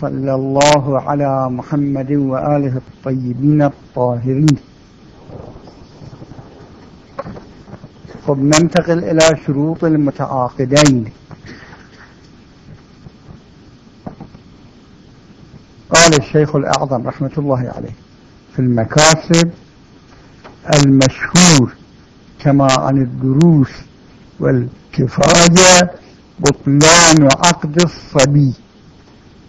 صلى الله على محمد وآله الطيبين الطاهرين. خب ننتقل إلى شروط المتعاقدين. قال الشيخ الأعظم رحمة الله عليه في المكاسب المشهور كما عن الدروس والكفاية بطلان عقد الصبي.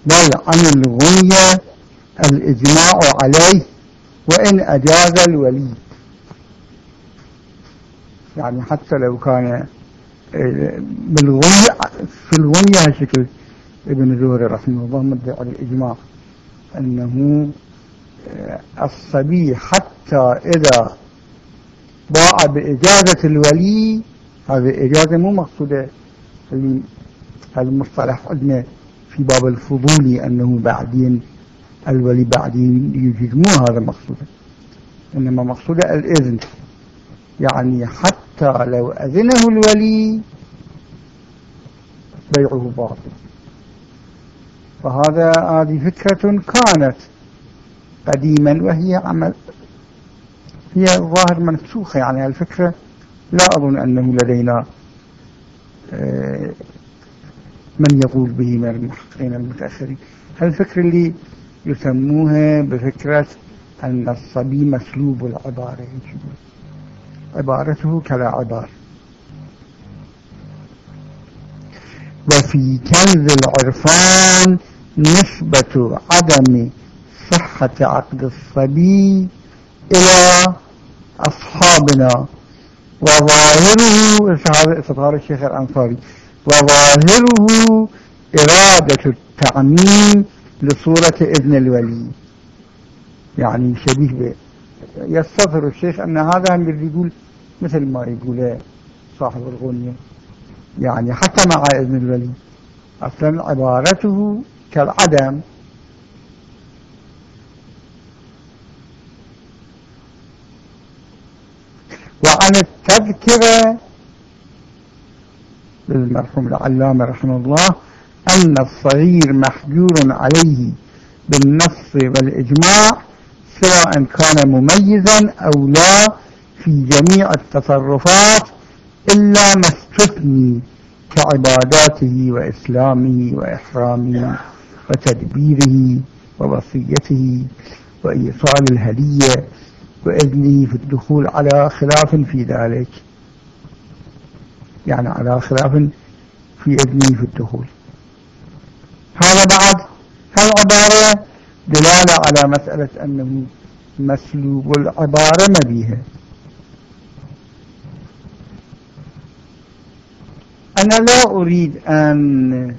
بل عن الغنية الإجماع عليه وإن أجاز الولي يعني حتى لو كان آه، بالغنية في الغنية هالشكل ابن زهري رحمه الله مدعي الإجماع أنه آه، الصبي حتى إذا باع بإجازة الولي هذه إجازة مو مقصودة المصطلح عندنا. في باب الفضولي أنه بعدين الولي بعدين يجيز مو هذا مقصوده إنما مقصوده الإذن. يعني حتى لو أذنه الولي بيعه باطل. فهذا هذه فكرة كانت قديما وهي عمل هي ظاهر منسوخة. يعني الفكرة لا أظن أنه لدينا آه، من يقول به من المحققين المتأخرين؟ الفكرة اللي يسموها بفكرة أن الصبي مسلوب العبارة؟ عبارته كلا عبارة وفي كنز العرفان نسبة عدم صحة عقد الصبي إلى أصحابنا وظاهره هذا استظهار الشيخ الأنصاري. وظاهره إرادة التعميم لصورة ابن الولي. يعني شبيه به يستظهر الشيخ أن هذا هم يقول مثل ما يقول صاحب الغنية. يعني حتى مع ابن الولي. أصلا عبارته كالعدم. وعن التذكرة للمرحوم العلامة رحمه الله أن الصغير محجور عليه بالنص والإجماع سواء كان مميزا أو لا في جميع التصرفات إلا ما استثني كعباداته وإسلامه وإحرامه وتدبيره ووصيته وإيصال الهدية وإذنه في الدخول على خلاف في ذلك. يعني على خلاف في إذنه في الدخول. هذا بعد هالعبارة دلالة على مسألة أنه مسلوب العبارة ما بيها أنا لا أريد أن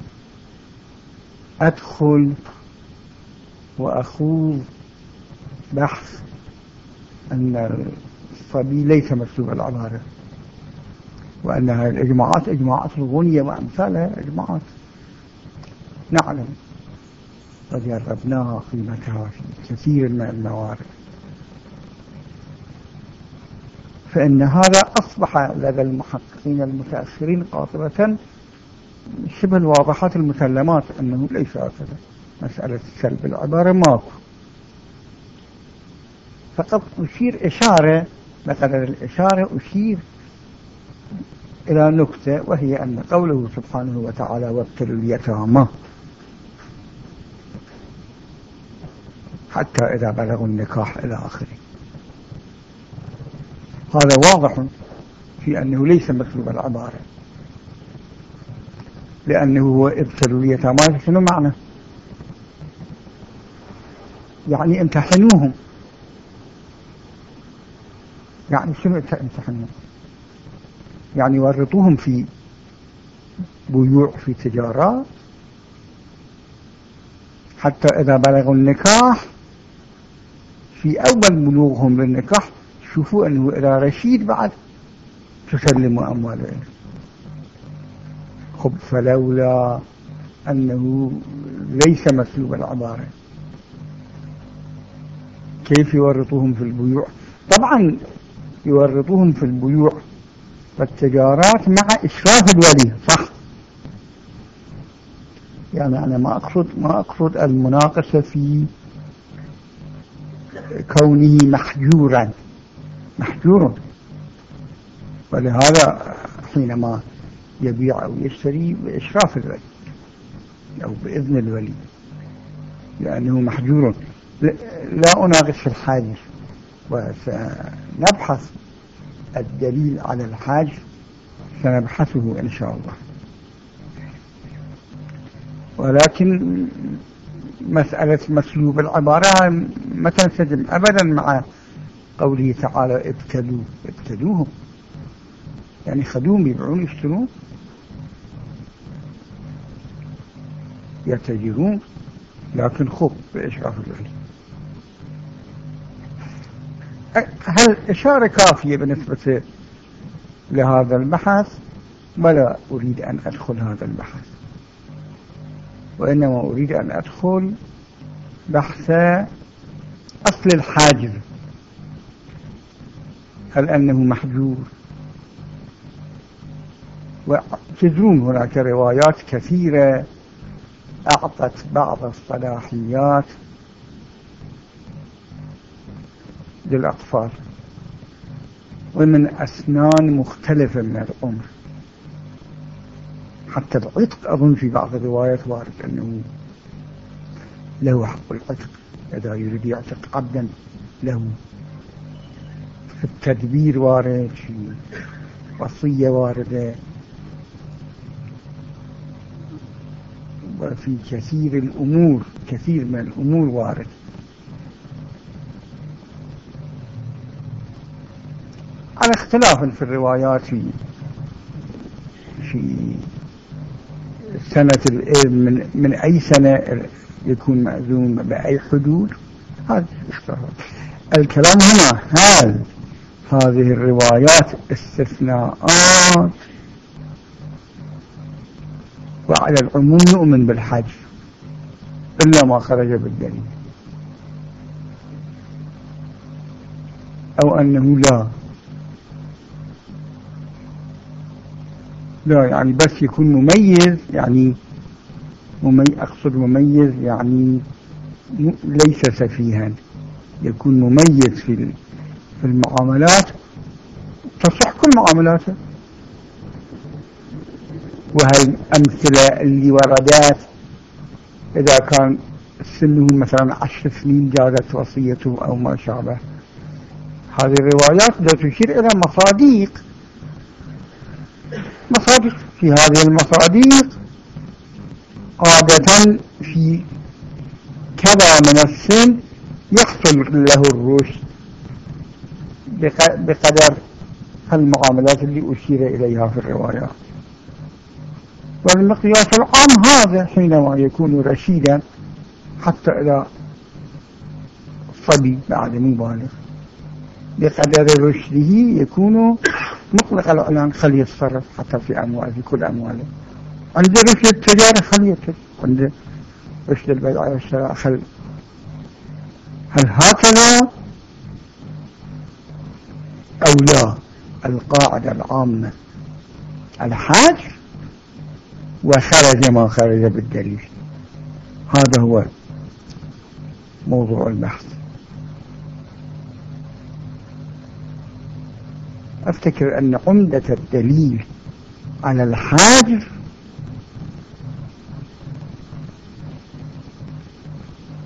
أدخل وأخوض بحث أن الصبي ليس مسلوب العبارة. وأنها الإجماعات إجماعات الغنية وأمثالها إجماعات. نعلم وجربناها قيمتها في كثير من الموارد. فإن هذا أصبح لدى المحققين المتأخرين قاطبة شبه الواضحات المسلمات أنه ليس هكذا. مسألة سلب العبارة ماكو. فقط أشير إشارة بقدر الإشارة أشير إلى نكتة وهي أن قوله سبحانه وتعالى وابتلوا اليتامى. حتى إذا بلغوا النكاح إلى آخره. هذا واضح في أنه ليس مطلوب العبارة. لأنه هو ابتلوا اليتامى شنو معنى؟ يعني امتحنوهم. يعني شنو امتحنوهم؟ يعني ورطوهم في بيوع في تجارات حتى إذا بلغوا النكاح في أول بلوغهم للنكاح شوفوا أنه إذا رشيد بعد تسلموا أموالهم. خب فلولا أنه ليس مسلوب العبارة. كيف يورطوهم في البيوع؟ طبعا يورطوهم في البيوع والتجارات مع إشراف الولي صح؟ يعني أنا ما أقصد ما أقصد المناقشة في كونه محجورا. محجور ولهذا حينما يبيع أو يشتري بإشراف الولي أو بإذن الولي لأنه محجور لا أناقش في الحاجز وسنبحث الدليل على الحاج سنبحثه إن شاء الله. ولكن مسألة مسلوب العبارة ما تنسجم أبدا مع قوله تعالى ابتلوا ابتلوهم يعني خذوهم يبيعون يشترون يتجرون. لكن خب بإشراف العلم. هل إشارة كافية بالنسبة لهذا البحث؟ ولا أريد أن أدخل هذا البحث. وإنما أريد أن أدخل بحث أصل الحاجز. هل أنه محجور وتدرون هناك روايات كثيرة أعطت بعض الصلاحيات للأطفال ومن أسنان مختلفة من العمر حتى العتق أظن في بعض الروايات وارد أنه له حق العتق إذا يريد يعتق عبدا له. في التدبير وارد في وصية واردة. وفي كثير الأمور كثير من الأمور وارد. على اختلاف في الروايات في في سنة الإذن من, من أي سنة يكون مأذون بأي حدود؟ هذا اختلاف الكلام هنا هل هذه الروايات استثناءات. وعلى العموم نؤمن بالحج إلا ما خرج بالدليل. أو أنه لا. لا يعني بس يكون مميز يعني ممي أقصد مميز يعني ليس سفيها. يكون مميز في في المعاملات. تصح كل معاملاته. وهالأمثلة اللي وردت إذا كان سنه مثلا عشر سنين جازت وصيته أو ما شابه. هذه الروايات لا تشير إلى مصاديق. مصادق في هذه المصادق عادة في كذا من السن يحصل له الرشد بقدر المعاملات اللي أشير إليها في الروايات والمقياس العام هذا حينما يكون رشيدا حتى إلى صبي بعد مبالغ. بقدر رشده يكون مطلق الإعلان خليه يتصرف حتى في أمواله في كل أمواله. عند رشد التجارة خليه عند رشد البيع والشراء خل هل هكذا؟ أو لا؟ القاعدة العامة. الحاج وخرج ما خرج بالدليل. هذا هو موضوع البحث. أفتكر أن عمدة الدليل على الحاجر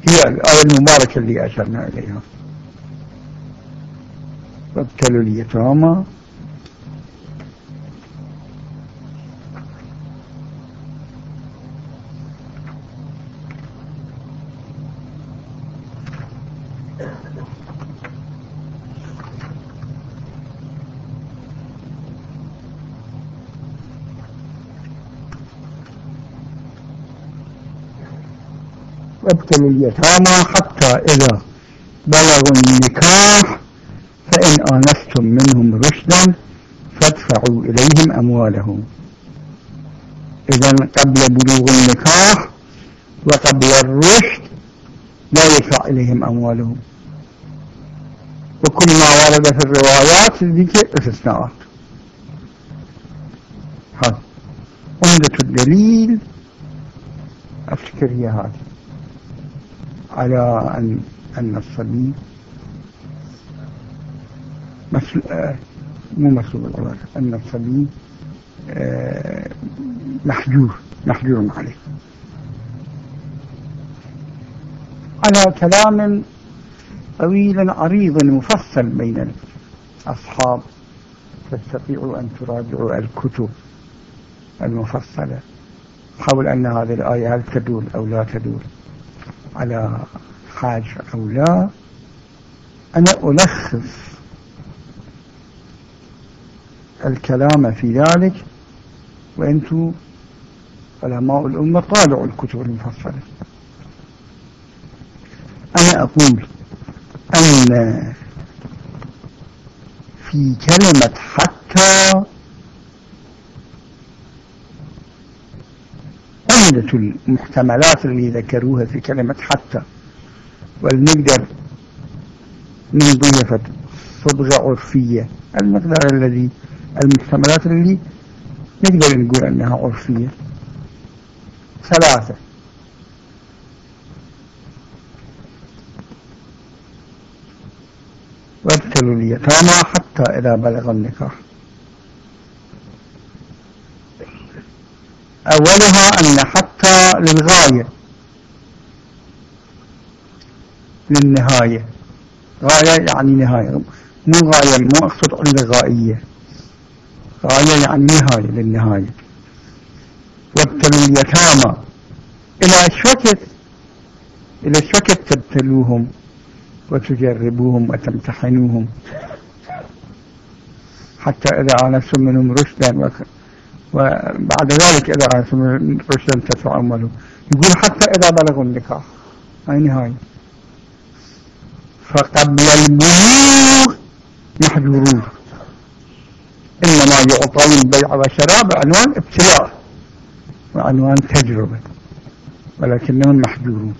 هي الآية المباركة اللي أشرنا إليها. وابتلوا اليتامى. وابتلوا اليتامى حتى إذا بلغوا النكاح فإن آنستم منهم رشدا فادفعوا إليهم أموالهم. إذا قبل بلوغ النكاح وقبل الرشد لا يدفع إليهم أموالهم. وكل ما ورد في الروايات ذيك استثناءات. هذا عمدة الدليل أفتكر هي هذه. على أن أن الصبي. آه مو مسلوب العبادة أن الصبي آه محجور محجور عليه على كلام طويل عريض مفصل بين الأصحاب تستطيعوا أن تراجعوا الكتب المفصلة حول أن هذه الآية هل تدل أو لا تدل على حاج أو لا أنا ألخص الكلام في ذلك وأنتم علماء الأمة طالعوا الكتب المفصلة. أنا أقول أن في كلمة حتى عمدة المحتملات اللي ذكروها في كلمة حتى. ولنقدر نضيفة صبغة عرفية المقدار الذي المحتملات اللي نقدر نقول أنها عرفية. ثلاثة. وابتلوا اليتامى حتى إذا بلغ النكاح. أولها أن حتى للغاية. للنهاية. غاية يعني نهاية. مو غاية مو أقصد عند غائية غاية يعني نهاية للنهاية. وابتلوا اليتامى. إلى شوكت إلى شوكت تبتلوهم وتجربوهم وتمتحنوهم؟ حتى إذا آنستم منهم رشدا وبعد ذلك إذا آنستم رشدا تتعملوا يقول حتى إذا بلغوا النكاح. هاي نهاية. فقبل البلوغ محجورون إنما يعطون البيع والشراء بعنوان ابتلاء وعنوان تجربة. ولكنهم محجورون.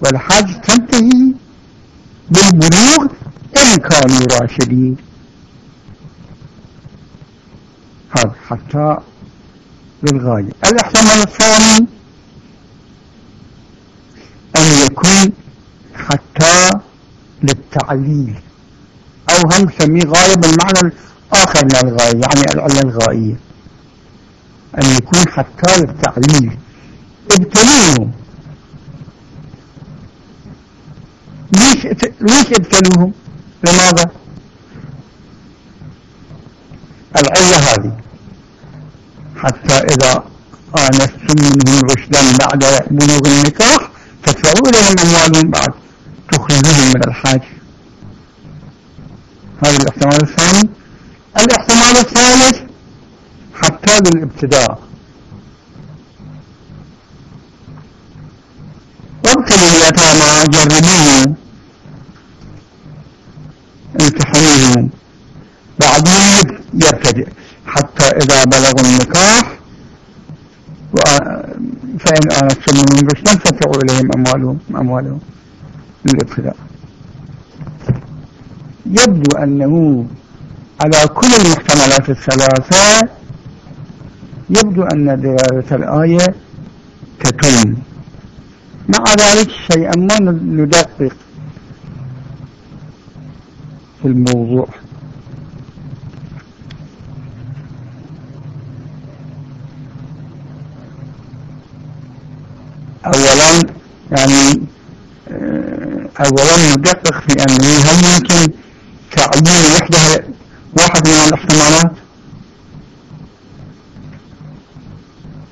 والحاج تنتهي بالبلوغ إن كانوا راشدين. هذا حتى للغاية. الاحتمال الثاني أن يكون حتى للتعليل. أو هم نسميه غاية بالمعنى الآخر من الغاية يعني العلة الغائية. أن يكون حتى للتعليل. ابتلوهم ليش ليش ابتلوهم لماذا؟ العلة هذه. حتى إذا آنستم منهم رشدا بعد بلوغ النكاح تدفعوا إليهم أموالهم بعد تخرجوهم من الحاج. هذا الاحتمال الثاني. الاحتمال الثالث حتى للابتداء وابتلوا اليتامى جربوهم. امتحنوهم بعدين يبتدئ. حتى إذا بلغوا النكاح فإن آنستم من رشدا فادفعوا إليهم أموالهم أموالهم للابتداء. يبدو أنه على كل المحتملات الثلاثة يبدو أن دلالة الآية تتم مع ذلك شيئا ما ندقق في الموضوع. أولا يعني آه، أولا ندقق في أنه هل يمكن تعيين وحدها واحد من الاحتمالات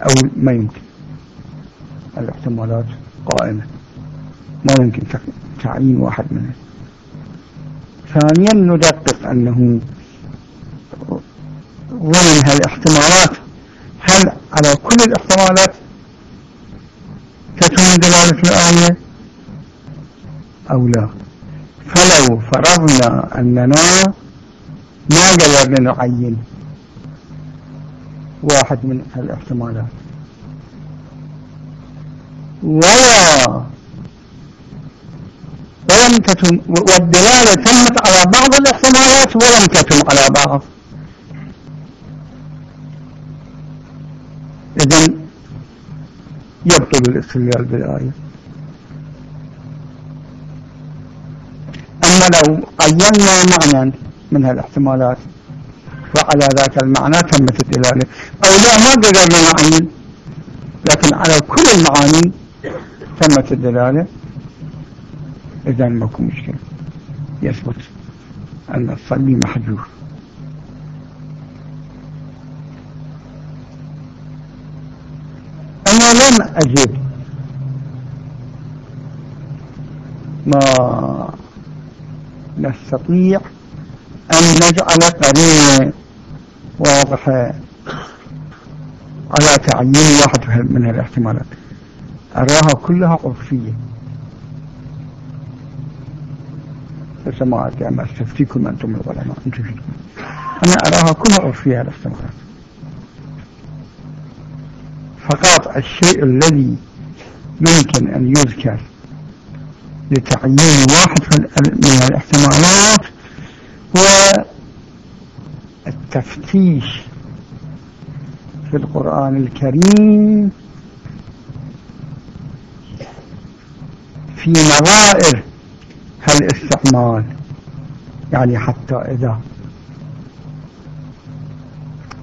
أو ما يمكن. الاحتمالات قائمة. ما يمكن تعيين واحد منها. ثانيا ندقق أنه ضمن هالاحتمالات هل على كل الاحتمالات دلالة الآية؟ أو لا. فلو فرضنا أننا ما قدرنا نعين واحد من الاحتمالات. ولا ولم تتم والدلالة تمت على بعض الاحتمالات ولم تتم على بعض. إذن الاستدلال بالآية أما لو عينا معنى من هالاحتمالات وعلى ذاك المعنى تمت الدلالة أو لا ما قدرنا نعين لكن على كل المعاني تمت الدلالة إذا ماكو مشكلة. يثبت أن الصلي محجور لم أجد ما نستطيع أن نجعل قرينة واضحة على تعيين واحد من الاحتمالات. أراها كلها عرفية. فسمعت أما أستفتيكم أنتم العلماء؟ أنا أراها كلها عرفية الاحتمالات فقط الشيء الذي يمكن أن يذكر لتعيين واحد من الاحتمالات هو التفتيش في القرآن الكريم في نظائر هالاستعمال يعني حتى إذا.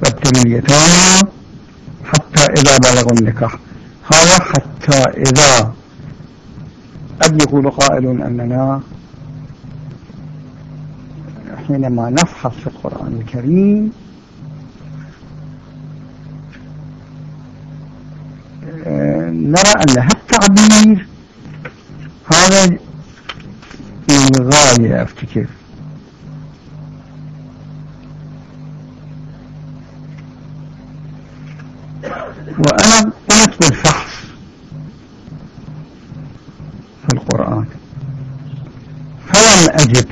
حتى إذا بلغوا النكاح. هذا حتى إذا قد يقول قائل أننا حينما نفحص في القرآن الكريم نرى أن التعبير هذا للغاية أفتكر. بالفحص في القرآن. فلم أجد.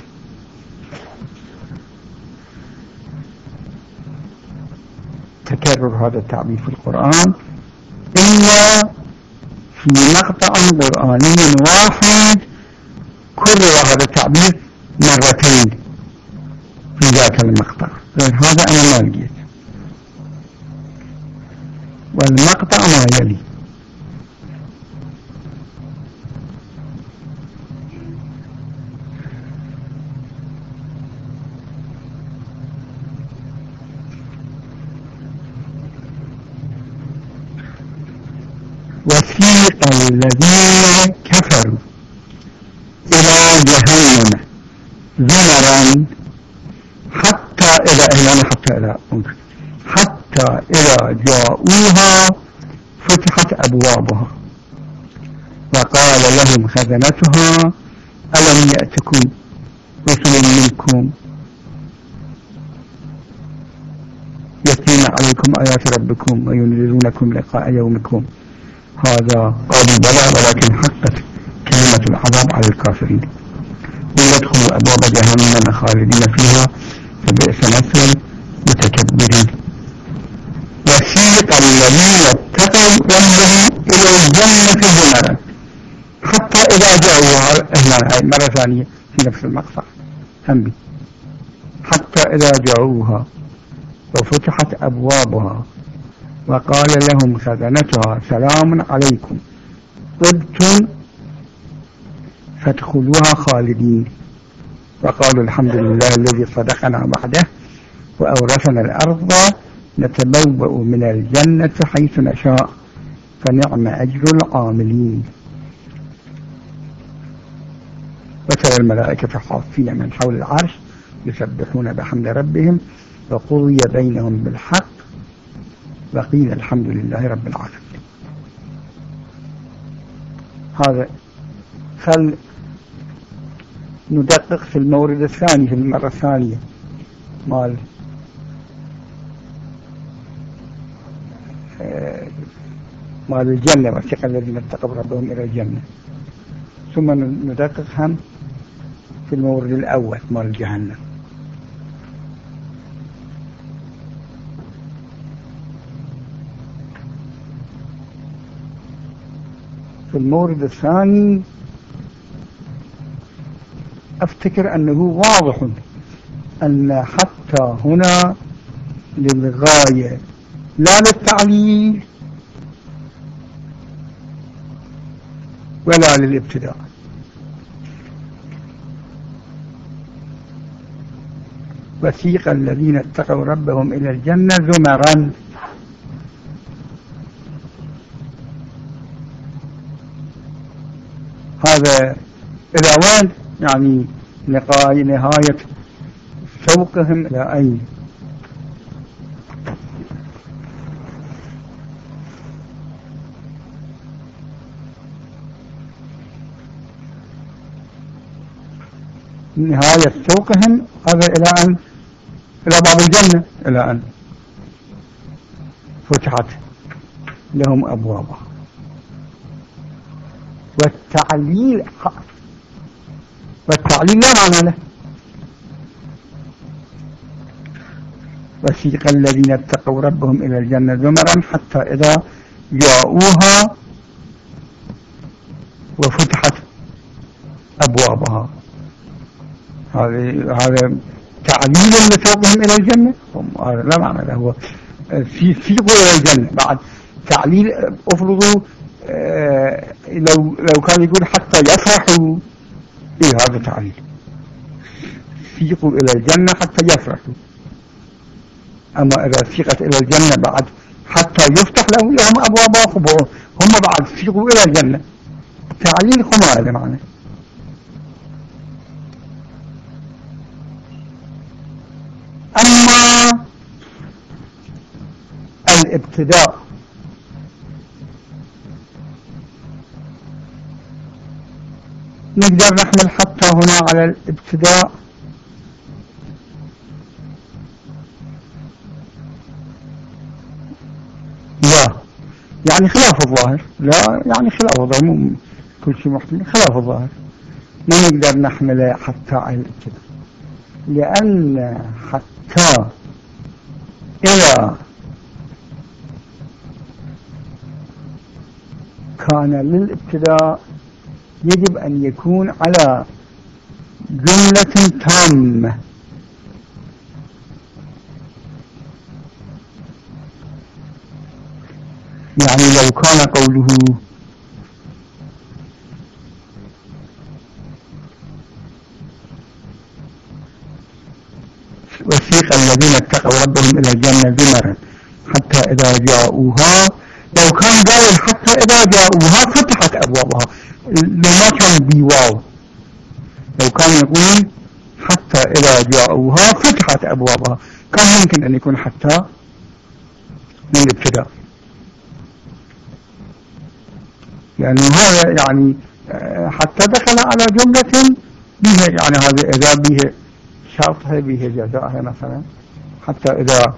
تكرر هذا التعبير في القرآن. إلا في مقطع قرآني واحد. كرر هذا التعبير مرتين في ذاك المقطع. غير هذا أنا ما لقيت. والمقطع ما يلي. الذين كفروا. إلى جهنم. زمرا حتى إذا يعني حتى إذا حتى إذا جاءوها فتحت أبوابها. وقال لهم خزنتها ألم يأتكم رسل منكم؟ يتلون عليكم آيات ربكم وينذرونكم لقاء يومكم. هذا قالوا بلى ولكن حقت كلمة العذاب على الكافرين. ويدخلوا أبواب جهنم خالدين فيها فبئس مثل متكبرين وسيق الذين اتقوا ربهم إلى الجنة زمرا حتى إذا جاءوا هنا مرة ثانية في نفس المقطع. هم حتى إذا جاءوها وفتحت أبوابها وقال لهم خزنتها سلام عليكم. طبتم فادخلوها خالدين. وقالوا الحمد لله الذي صدقنا بعده وأورثنا الأرض نتبوأ من الجنة حيث نشاء فنعم أجر العاملين. وترى الملائكة حافين من حول العرش يسبحون بحمد ربهم وقضي بينهم بالحق وقيل الحمد لله رب العالمين. هذا خل ندقق في المورد الثاني في المرة الثانية. مال. آه، مال الجنة وثق الذين اتقوا ربهم إلى الجنة. ثم ندقق هم في المورد الأول مال جهنم. في المورد الثاني أفتكر أنه واضح أن حتى هنا للغاية لا للتعليل ولا للابتداء. وسيق الذين اتقوا ربهم إلى الجنة زمرا هذا وين يعني نهاية سوقهم إلى أين؟ نهاية سوقهم هذا إلى أن إلى باب الجنة إلى أن فتحت لهم أبوابها. والتعليل والتعليل لا معنى له. وسيق الذين اتقوا ربهم إلى الجنة زمرا حتى إذا جاءوها وفتحت أبوابها. هذا تعليل لسوقهم إلى الجنة؟ هذا لا معنى له. هو في سيقوا إلى الجنة. بعد تعليل افرضوا آه، لو لو كان يقول حتى يفرحوا إيه هذا تعليل سيقوا إلى الجنة حتى يفرحوا. أما إذا سيقت إلى الجنة بعد حتى يفتح لهم لهم أبواب هم بعد سيقوا إلى الجنة. تعليل خمالة معنى. أما الابتداء نقدر نحمل حتى هنا على الابتداء. لا. يعني خلاف الظاهر. لا يعني خلاف الظاهر. مو كل شيء محتمل. خلاف الظاهر. ما نقدر نحمله حتى على الابتداء. لأن حتى إذا كان للابتداء يجب أن يكون على جملة تامة. يعني لو كان قوله وسيق الذين اتقوا ربهم إلى الجنة زمرا حتى إذا جاءوها لو كان قال حتى إذا جاءوها فتحت أبوابها. لو ما كان بواو لو كان يقول حتى إذا جاءوها فتحت أبوابها كان ممكن أن يكون حتى من الابتداء. لأنه هذا يعني حتى دخل على جملة بها يعني هذا إذا به شرطها به جزاءها مثلا حتى إذا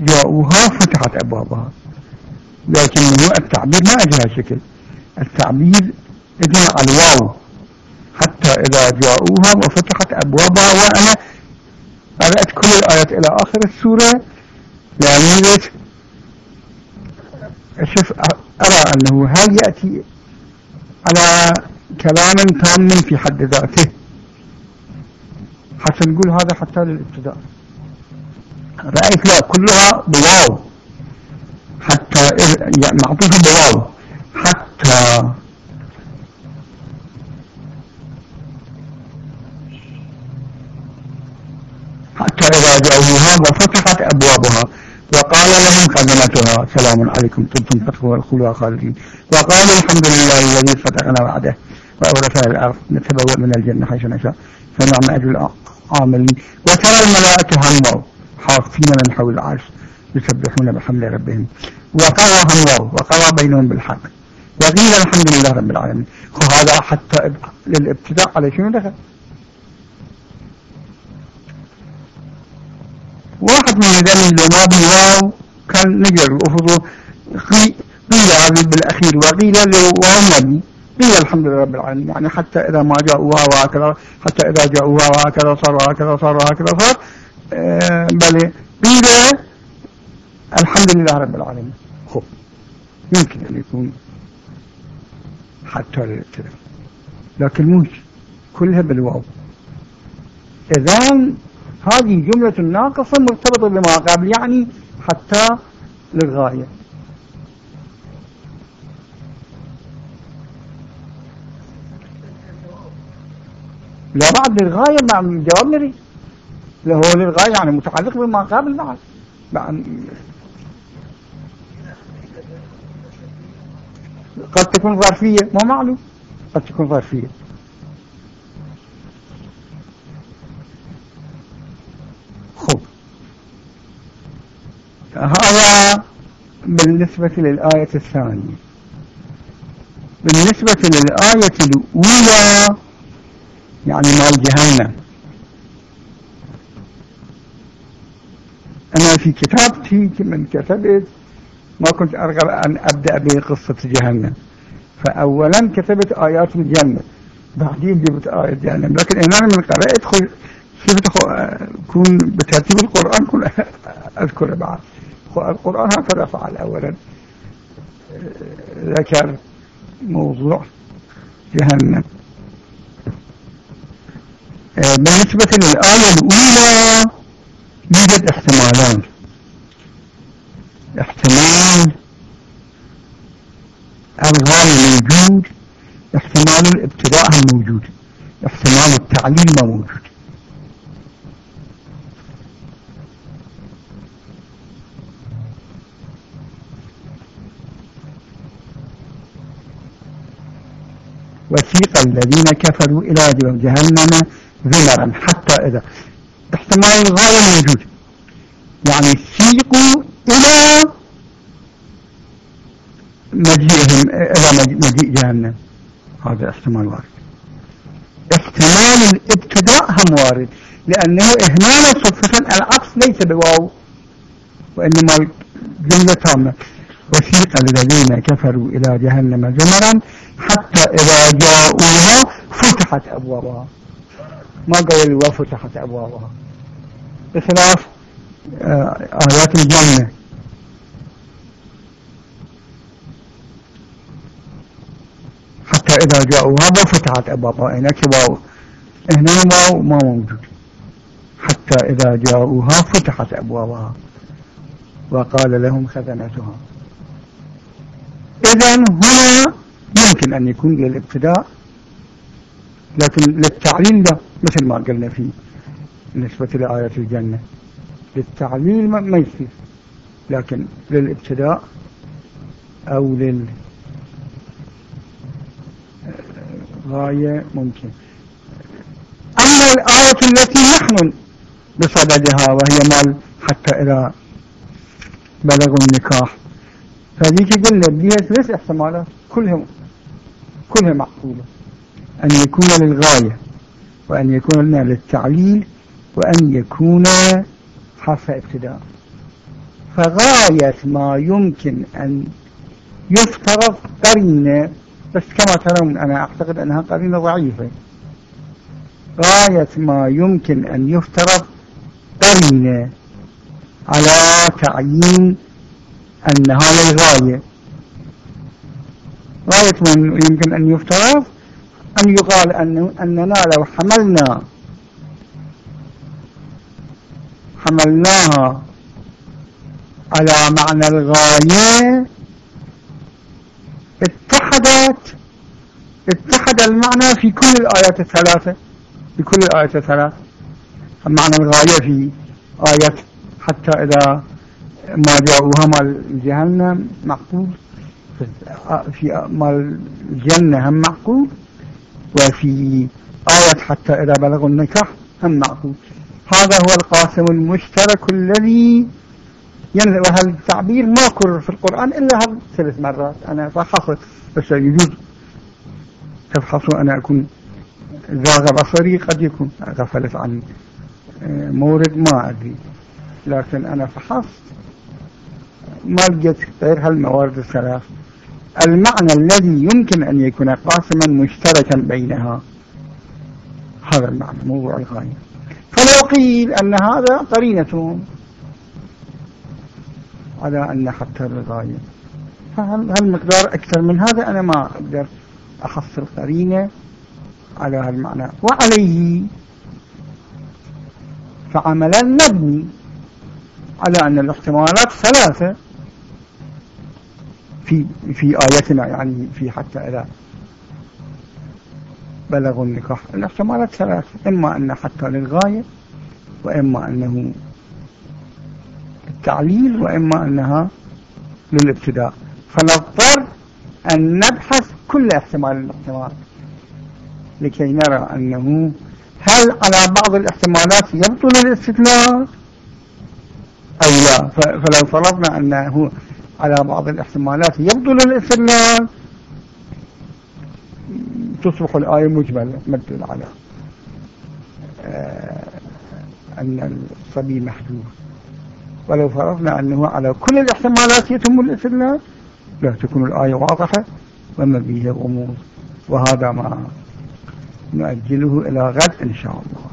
جاءوها فتحت أبوابها. لكن التعبير ما أجهى شكل. التعبير اجمع الواو حتى إذا جاءوها وفتحت أبوابها. وأنا قرأت كل الآيات إلى آخر السورة. يعني أشوف أرى أنه هل يأتي على كلام تام في حد ذاته؟ حتى نقول هذا حتى للابتداء. رأيت لا كلها بواو. حتى يعني معطوفة بواو. حتى حتى إذا جاءوها وفتحت أبوابها. وقال لهم خزنتها. سلام عليكم. طبتم فتحوا الخلوة خالدين. وقالوا الحمد لله الذي فتحنا بعده وأورثنا الأرض نتبوأ من الجنة حيث نشاء. فنعم أجل العاملين. وترى الملائكة هموا حافين من حول العرش. يسبحون بحمد ربهم. وقرى هموا وقرى بينهم بالحق. وقيل الحمد لله رب العالمين. وهذا حتى للابتداء على شنو دخل؟ واحد من هذول اللي ما بيواو كان نقدر الأفضل قيل هذا بالأخير وقيل لواو نبي قيل الحمد لله رب العالمين. يعني حتى إذا ما جاءوها وهكذا حتى إذا جاءوها وهكذا صار وهكذا صار وهكذا صار آه، بل قيل الحمد لله رب العالمين. خب. يمكن أن يكون حتى الكلام لكن موش كلها بالواو. إذا هذه جملة ناقصة مرتبطة بما قبل يعني حتى للغاية. لا بعد للغاية مع الجواب نريد لهو للغاية يعني متعلق بما قبل نعم. بعد قد تكون ظرفية ما معلوم. قد تكون ظرفية. خب. هذا بالنسبة للآية الثانية. بالنسبة للآية الأولى يعني مال جهنم. أنا في كتابتي من كتبت ما كنت أرغب أن أبدأ بقصة جهنم. فأولا كتبت آيات الجنة. بعدين جبت آيات جهنم. لكن أنا من قرأت شفت كون بترتيب القرآن كل أذكر بعد. القرآن هكذا فعل أولا ذكر موضوع جهنم. بالنسبة للآية الأولى يوجد احتمالان. احتمال الغاية موجود احتمال الابتداء موجود احتمال التعليل موجود. وسيق الذين كفروا إلى جهنم زمرا حتى إذا. احتمال الغاية موجود. يعني سيقوا إلى مجيئهم إلى مجيء جهنم. هذا احتمال وارد. احتمال الابتداء هم وارد لأنه إهمال صدفة العكس ليس بواو وإنما جملة تامة. وسيق الذين كفروا إلى جهنم زمرا حتى إذا جاءوها فتحت أبوابها. ما قال وفتحت أبوابها؟ بخلاف آيات الجنة حتى إذا جاءوها ما فتحت أبوابها واو هنا واو ما موجود. حتى إذا جاءوها فتحت أبوابها. وقال لهم خزنتها. إذا هنا يمكن أن يكون للابتداء لكن للتعليل لا مثل ما قلنا فيه بالنسبة لآية الجنة. للتعليل ما يصير. لكن للابتداء أو للغاية ممكن. أما الآية التي نحن بصددها وهي مال حتى إذا بلغوا النكاح فذيك قلنا بها ثلاث احتمالات كلهم كلها معقولة. أن يكون للغاية وأن يكون للتعليل وأن يكون حرف ابتداء. فغاية ما يمكن أن يفترض قرينة بس كما ترون أنا أعتقد أنها قرينة ضعيفة. غاية ما يمكن أن يفترض قرينة على تعيين أنها للغاية. غاية ما يمكن أن يفترض أن يقال أن أننا لو حملنا حملناها على معنى الغاية. اتحدت اتحد المعنى في كل الآيات الثلاثة في كل الآيات الثلاثة. معنى الغاية في آية حتى إذا ما جاءوها مال جهنم معقول. في مال الجنة هم معقول وفي آية حتى إذا بلغوا النكاح هم معقول. هذا هو القاسم المشترك الذي يعني التعبير ما كرر في القرآن؟ إلا هذا ثلاث مرات. أنا فحصت بس يجوز. تفحصوا أنا أكون ذاغ بصري قد يكون. غفلت عن آه، مورد ما أدري. لكن أنا فحصت. ما لقيت غير هالموارد الثلاث. المعنى الذي يمكن أن يكون قاسما مشتركا بينها. هذا المعنى موضوع الغاية. فلو قيل أن هذا قرينة. على أن حتى الغاية فهل مقدار أكثر من هذا؟ أنا ما أقدر أخص القرينة على هالمعنى. وعليه فعملا مبني على أن الاحتمالات ثلاثة في في آيتنا يعني في حتى إذا بلغوا النكاح. الاحتمالات ثلاث إما أن حتى للغاية وإما أنه التعليل وإما أنها للابتداء. فنضطر أن نبحث كل احتمال الاحتمال. لكي نرى أنه هل على بعض الاحتمالات يبطل الاستدلال أو لا. فلو فرضنا أنه على بعض الاحتمالات يبطل الاستدلال تصبح الآية مجملة تدل على آه، أن الصبي محدود ولو فرضنا أنه على كل الاحتمالات يتم الاستدلال لا تكون الآية واضحة وما فيها غموض وهذا ما نؤجله إلى غد إن شاء الله.